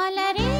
மலரே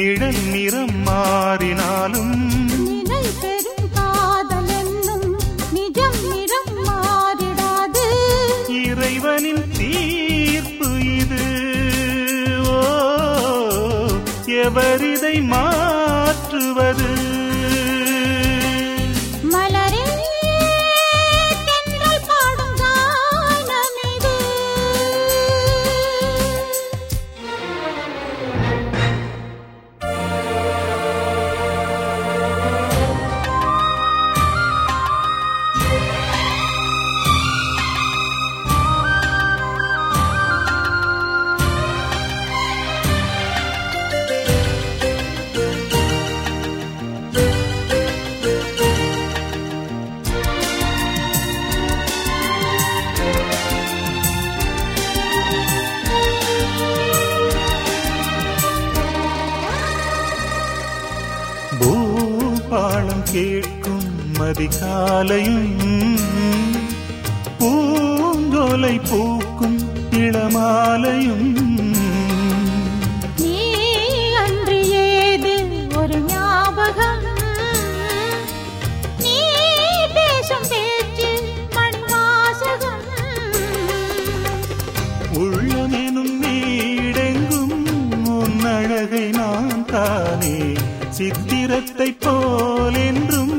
நிழல் நிறம் மாறினாலும் இறைவனின் தீர்ப்பு இது. ஓ எவரிதை மாற்றுவது கேட்கும் மதிகாலையும் பூங்கோலை பூக்கும் இளமாலையும். உள்ளமெனும் வீடெங்கும் உன் அழகை நான் தானே சித்திரத்தை போல் என்றும்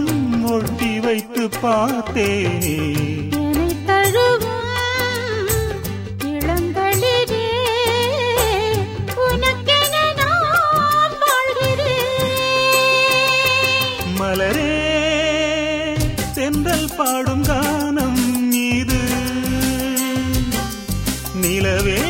ஒட்டி வைத்து பார்த்தேனே மலரே சென்றல் பாடும் கானம் இது. நிலவே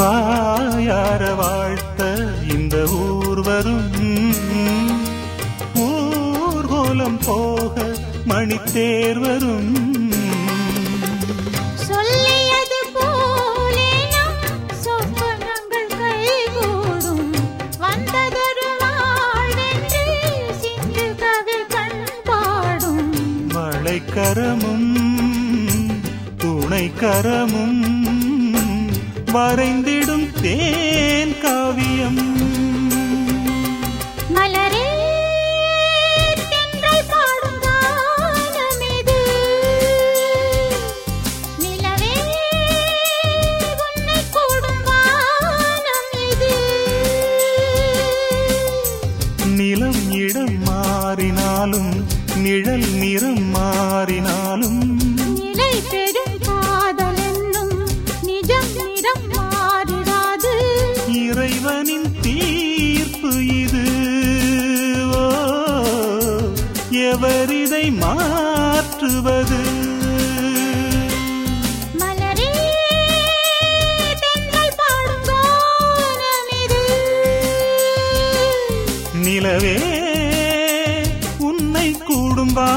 வாயார வாழ்த்த இந்த ஊர் வரும் ஊர்கோலம் போக மணித்தேர் வரும் சொல்லியது போலே நம் வரைந்திடும் தேன் காவியம். மலரே நிலம் இடம் மாறினாலும் நிழல் நிறம் மாறினாலும் எவர் இதை மாற்றுவது. நிலவே உன்னை கூடும்பா